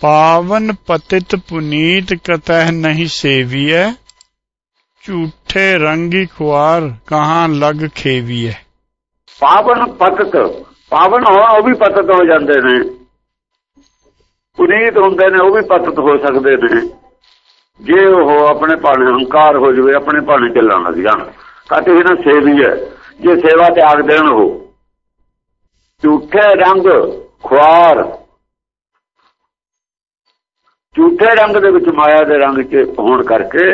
ਪਾਵਨ ਪਤਿਤ ਪੁਨੀਤ ਕਤਹਿ ਨਹੀਂ ਸੇਵੀਐ, ਝੂਠੇ ਰੰਗੀ ਖੁਆਰ ਕਹਾਂ ਲਗ ਖੇਵੀਐ। ਪਾਵਨ ਪਤਤ, ਪਾਵਨ ਹੋਣ ਉਹ ਵੀ ਪਤਤ ਹੋ ਜਾਂਦੇ ਨੇ। ਪੁਨੀਤ ਹੁੰਦੇ ਨੇ ਉਹ ਵੀ ਪਤਤ ਹੋ ਸਕਦੇ ਨੇ। ਜੇ ਉਹ ਆਪਣੇ ਭਾਣੇ ਹੰਕਾਰ ਹੋ ਜਵੇ, ਆਪਣੇ ਭਾਣੇ ਚੱਲਣ ਲੱਗ ਜਾਣ ਕਾਤੇ ਇਹਨਾਂ ਸੇਵੀ ਹੈ ਜੇ ਸੇਵਾ ਤਿਆਗ ਦੇਣ ਉਹ। ਝੂਠੇ ਰੰਗ, ਖੁਆਰ ਝੂਠੇ ਰੰਗ ਦੇ ਵਿੱਚ ਮਾਇਆ ਦੇ ਰੰਗ 'ਚ ਹੋਣ ਕਰਕੇ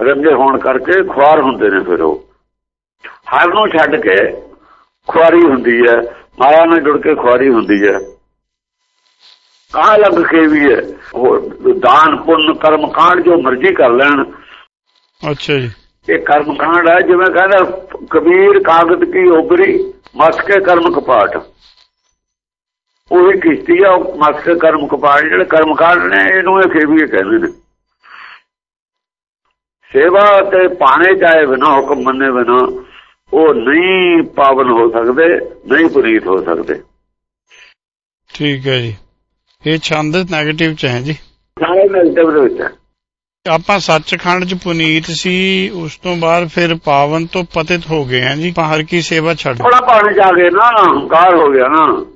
ਰੰਗੇ ਹੋਣ ਕਰਕੇ ਖੁਆਰ ਹੁੰਦੇ ਨੇ ਫਿਰ ਉਹ। ਹਰ ਨੂੰ ਛੱਡ ਕੇ ਖੁਆਰੀ ਹੁੰਦੀ ਹੈ ਮਾਇਆ ਨਾਲ ਜੁੜ ਕੇ ਖੁਆਰੀ ਹੁੰਦੀ ਹੈ। ਕਹਾਂ ਲੱਗ ਕੇ ਵੀ ਹੈ? ਉਹ ਦਾਨ ਪੁੰਨ ਕਰਮ ਕਾਂਡ ਜੋ ਮਰਜ਼ੀ ਕਰ ਲੈਣ। ਅੱਛਾ ਜੀ। ਇਹ ਕਰਮ ਕਾਂਡ ਹੈ ਜਿਵੇਂ ਕਹਿੰਦਾ ਕਬੀਰ ਕਾਗਜ਼ ਕੀ ਉਬਰੀ ਮਸ ਕੇ ਕਰਮ ਕਪਾਟ। ਉਹੀ ਕਿਸ਼ਤੀ ਆ ਉਹ ਮਸ ਕੇ ਕਰਮ ਕਪਾਟ ਜਿਹੜੇ ਕਰਮ ਕਾਂਡ ਨੇ ਇਹਨੂੰ ਇਹ ਖੇਵੀ ਕਹਿੰਦੇ ਨੇ। ਸੇਵਾ ਤੇ ਪਾਣੇ ਚਾਹੇ ਬਿਨਾ ਹੁਕਮ ਮੰਨੇ ਬਿਨਾ ਉਹ ਨਹੀਂ ਪਾਵਨ ਹੋ ਸਕਦੇ ਨਹੀਂ ਪੁਨੀਤ ਹੋ ਸਕਦੇ। ਠੀਕ ਹੈ ਜੀ। ਇਹ ਛੰਦ 네ਗੇਟਿਵ ਚ ਹੈ ਜੀ। ਸਾਰੇ ਨੈਗੇਟਿਵ ਦੇ ਵਿੱਚ ਹੈ। ਆਪਾਂ ਸੱਚਖੰਡ ਚ ਪੁਨੀਤ ਸੀ ਉਸ ਤੋਂ ਬਾਅਦ ਫਿਰ ਪਾਵਨ ਤੋਂ ਪਤਿਤ ਹੋ ਗਏ ਆ ਜੀ। ਹਰ ਕੀ ਸੇਵਾ ਛੱਡ ਥੋੜਾ ਪਾਣੀ ਜਾ ਕੇ ਨਾ ਹੰਕਾਰ ਹੋ ਗਿਆ ਨਾ।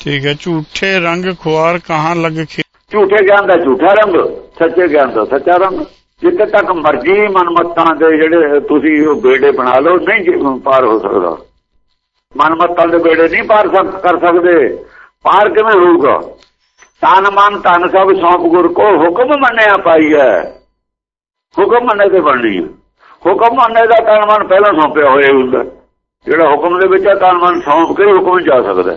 ਠੀਕ ਹੈ, ਝੂਠੇ ਰੰਗ ਖੁਆਰ ਕਹਾਂ ਲਗ ਖੇ ਝੂਠੇ ਗਿਆਨ ਦਾ ਝੂਠਾ ਰੰਗ, ਸੱਚੇ ਗਿਆਨ ਦਾ ਸੱਚਾ ਰੰਗ। ਜਿੱਥੇ ਤੱਕ ਮਰਜ਼ੀ ਮਨਮਤਾਂ ਦੇ ਜਿਹੜੇ ਤੁਸੀਂ ਉਹ ਬੇੜੇ ਬਣਾ ਲਓ, ਨਹੀਂ ਪਾਰ ਹੋ ਸਕਦਾ। ਮਨਮਤਾਂ ਦੇ ਬੇੜੇ ਨਹੀਂ ਪਾਰ ਕਰ ਸਕਦੇ। ਪਾਰ ਕਿਵੇਂ ਹੋਊਗਾ? ਤਨ ਮਨ ਤਨ ਸਭ ਸੌਂਪ ਗੁਰ ਕੋ ਹੁਕਮ ਮੰਨਿਆ ਪਾਈ ਹੈ। ਹੁਕਮ ਮੰਨੇ ਤੇ ਬਣਨੀ ਹੁਕਮ ਮੰਨੇ ਦਾ ਤਨ ਮਨ ਪਹਿਲਾਂ ਸੌਂਪਿਆ ਹੋਇਆ ਹੁੰਦਾ। ਜਿਹੜਾ ਹੁਕਮ ਦੇ ਵਿੱਚ ਹੈ, ਤਨ ਮਨ ਸੌਂਪ ਕੇ ਹੁਕਮ ਜਾ ਸਕਦਾ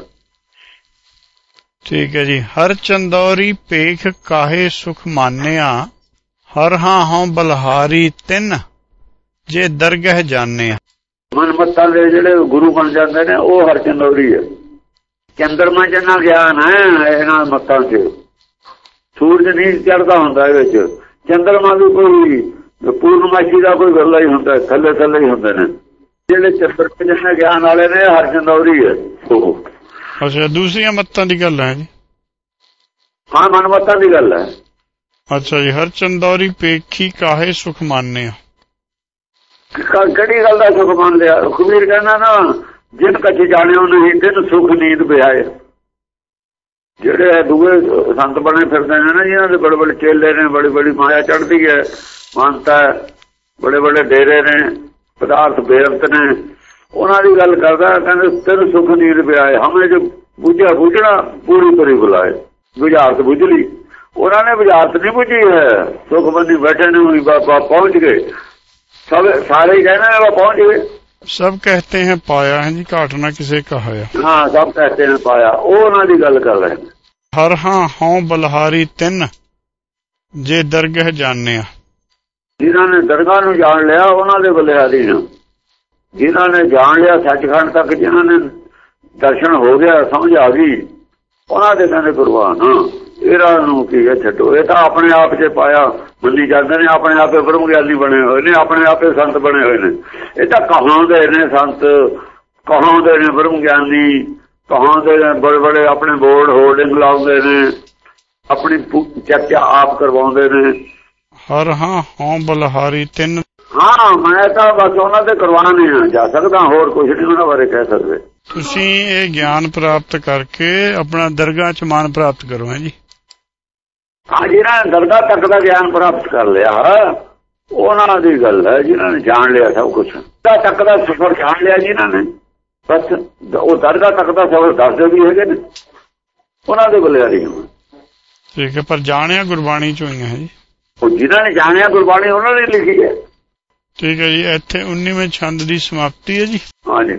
ਠੀਕ ਹੈ ਜੀ। ਹਰ ਚੰਦੌਰੀ ਪੇਖ ਕਾਹੇ ਸੁਖ ਮਾਨਿਆ, ਹਰ ਹਾਂ ਹਉ ਬਲਹਾਰੀ ਤਿੰਨ, ਜੇ ਦਰਗਹ ਜਾਣਿਆ। ਮਨਮਤਾਂ ਦੇ ਜਿਹੜੇ ਗੁਰੂ ਬਣ ਜਾਂਦੇ ਨੇ, ਉਹ ਹਰ ਚੰਦੌਰੀ ਹੈ। ਚੰਦਰਮਾ ਜਨਾ ਗਿਆਨ ਹੈ ਇਹਨਾਂ ਮਤਾਂ 'ਚ। ਸੂਰਜ ਨਹੀਂ ਚੜਦਾ ਹੁੰਦਾ ਇਹ ਵਿੱਚ ਚੰਦਰਮਾ ਵੀ ਕੋਈ ਪੂਰਨਮਾਸ਼ੀ ਦਾ ਕੋਈ ਗੱਲਾ ਹੀ ਹੁੰਦਾ, ਥੱਲੇ ਥੱਲੇ ਹੀ ਹੁੰਦੇ ਨੇ। ਜਿਹੜੇ ਚੰਦਰਮਾ ਜਨਾ ਗਿਆਨ ਵਾਲੇ ਨੇ ਹਰਚੰਦੋਰੀ ਹੈ। ਉਹ ਅੱਛਾ ਦੂਸਰੀਆਂ ਮੱਤਾਂ ਦੀ ਗੱਲ ਹੈ ਜੀ। ਹਾਂ ਮਨਮਤਾਂ ਦੀ ਗੱਲ ਹੈ। ਅੱਛਾ ਜੀ ਹਰ ਚੰਦੌਰੀ ਪੇਖੀ ਕਾਹੇ ਸੁਖ ਮਾਨਿਆ ਕ- ਕਿਹੜੀ ਗੱਲ ਦਾ ਸੁਖ ਮੰਨ ਲਿਆ ਕਬੀਰ ਕਹਿੰਦਾ ਨਾ ਜਿਨ ਕੱਚ ਜਾਣਿਓ ਨਹੀਂ ਤਿਨ ਸੁਖ ਨੀਂਦ ਪਿਆਏ। ਜਿਹੜੇ ਦੂਏ ਸੰਤ ਬਣੇ ਫਿਰਦੇ ਨੇ ਨਾ ਜਿਨ੍ਹਾਂ ਦੇ ਬੜੇ ਬੜੇ ਚੇਲੇ ਨੇ ਬੜੀ ਬੜੀ ਮਾਇਆ ਚੜਦੀ ਹੈ ਮਾਨਤਾ ਬੜੇ ਬੜੇ ਡੇਰੇ ਨੇ ਪਦਾਰਥ ਬੇਅੰਤ ਨੇ ਉਹਨਾਂ ਦੀ ਗੱਲ ਕਰਦਾ ਕਹਿੰਦੇ ਤੈਨੂੰ ਸੁਖ ਨਹੀਂ ਰਪਿਆਏ ਹਮੇ ਜੋ ਬੁਝਿਆ ਬੁਝਣਾ ਪੂਰੀ ਪਰੀ ਬੁਲਾਏ। ਬੁਝਾਰਤ ਬੁਝ ਲਈ। ਉਹਨਾਂ ਨੇ ਬੁਝਾਰਤ ਨਹੀਂ ਬੁਝੀ ਹੈ। ਸੁਖਬੰਦੀ ਬੈਠੇ ਨੇ ਵੀ ਬਾਬਾ ਪਹੁੰਚ ਗਏ। ਸਭ ਸਾਰੇ ਕਹਿੰਦੇ ਨੇ ਪਹੁੰਚ ਗਏ। ਸਭ ਕਹਤੇ ਹਨ ਪਾਇਆ ਹੈ ਜੀ ਘਟਨਾ ਕਿਸੇ ਕਾ ਹੋਇਆ ਹਾਂ ਸਭ ਕਹਤੇ ਹਨ ਪਾਇਆ। ਉਹ ਉਹਨਾਂ ਦੀ ਗੱਲ ਕਰ ਰਹੇ ਹਰ ਹਾਂ ਹਉ ਬਲਹਾਰੀ ਤਿੰਨ ਜੇ ਦਰਗਹ ਜਾਣਿਆ। ਜਿਨ੍ਹਾਂ ਨੇ ਦਰਗਾਹ ਨੂੰ ਜਾਣ ਲਿਆ ਉਹਨਾਂ ਦੇ ਬਲਿਹਾਰੀ ਨੂੰ। ਜਿਨ੍ਹਾਂ ਨੇ ਜਾਣ ਲਿਆ ਸੱਚਖੰਡ ਤੱਕ, ਜਿਨ੍ਹਾਂ ਨੇ ਦਰਸ਼ਨ ਹੋ ਗਿਆ, ਸਮਝ ਆ ਗਈ, ਉਹਨਾਂ ਦੇ ਕਹਿੰਦੇ ਕੁਰਬਾਨ ਇਹਨਾਂ ਨੂੰ ਕੀ ਹੈ ਛੱਡੋ? ਇਹ ਤਾਂ ਆਪਣੇ ਆਪ 'ਚ ਪਾਇਆ, ਮੰਨੀ ਜਾਂਦੇ ਨੇ, ਆਪਣੇ ਆਪੇ ਬ੍ਰਹਮ ਗਿਆਨੀ ਬਣੇ ਹੋਏ ਨੇ, ਆਪਣੇ ਆਪੇ ਸੰਤ ਬਣੇ ਹੋਏ ਨੇ। ਇਹ ਤਾਂ ਕਹਾਉਂਦੇ ਨੇ ਸੰਤ ਕਹਾਉਂਦੇ ਨੇ ਬ੍ਰਹਮ ਗਿਆਨੀ ਕਹਾਉਂਦੇ ਨੇ ਬੜੇ ਬੜੇ ਆਪਣੇ ਬੋਰਡ ਹੋਰਡਿੰਗ ਲਾਉਂਦੇ ਨੇ, ਆਪਣੀ ਚਰਚਾ ਆਪ ਕਰਵਾਉਂਦੇ ਨੇ। ਹਰ ਹਾਂ ਹੋਂ ਬਲਹਾਰੀ ਤਿੰਨ ਹਾਂ ਮੈਂ ਤਾਂ ਬਸ ਉਹਨਾਂ ਦੇ ਕਰਵਾਣੇ ਆ ਜਾ ਸਕਦਾ ਹੋਰ ਕੁਝ ਨਹੀਂ ਉਹਨਾਂ ਬਾਰੇ ਕਹਿ ਸਕਦੇ। ਤੁਸੀਂ ਇਹ ਗਿਆਨ ਪ੍ਰਾਪਤ ਕਰਕੇ ਆਪਣਾ ਦਰਗਾਹ ਚ ਮਾਨ ਪ੍ਰਾਪਤ ਕਰੋ ਹੈ ਜੀ। ਹਾਂ ਜਿਹਨਾਂ ਨੇ ਦਰਗਾਹ ਤੱਕ ਦਾ ਗਿਆਨ ਪ੍ਰਾਪਤ ਕਰ ਲਿਆ ਉਹਨਾਂ ਦੀ ਗੱਲ ਹੈ ਜਿਨ੍ਹਾਂ ਨੇ ਜਾਣ ਲਿਆ ਸਭ ਕੁਝ ਦਰਗਾਹ ਤੱਕ ਦਾ ਸਫਰ ਜਾਣ ਲਿਆ ਜਿਨ੍ਹਾਂ ਨੇ। ਬਸ ਉਹ ਦਰਗਾਹ ਤੱਕ ਦਾ ਸਫਰ ਦੱਸਦੇ ਵੀ ਹੈਗੇ ਨੇ। ਉਹਨਾਂ ਦੇ ਬਲਿਆਰੀ ਨੂੰ ਠੀਕ ਹੈ ਪਰ ਜਾਣਿਆ ਗੁਰਬਾਣੀ ਚ ਹੋਈਆਂ ਹੈ ਜੀ। ਉਹ ਜਿਨ੍ਹਾਂ ਨੇ ਜਾਣਿਆ ਗੁਰਬਾਣੀ ਉਹਨਾਂ ਨੇ ਲਿਖੀ ਹੈ। ਠੀਕ ਹੈ ਜੀ ਇੱਥੇ 19ਵੇਂ ਛੰਦ ਦੀ ਸਮਾਪਤੀ ਹੈ ਜੀ। ਹਾਂਜੀ।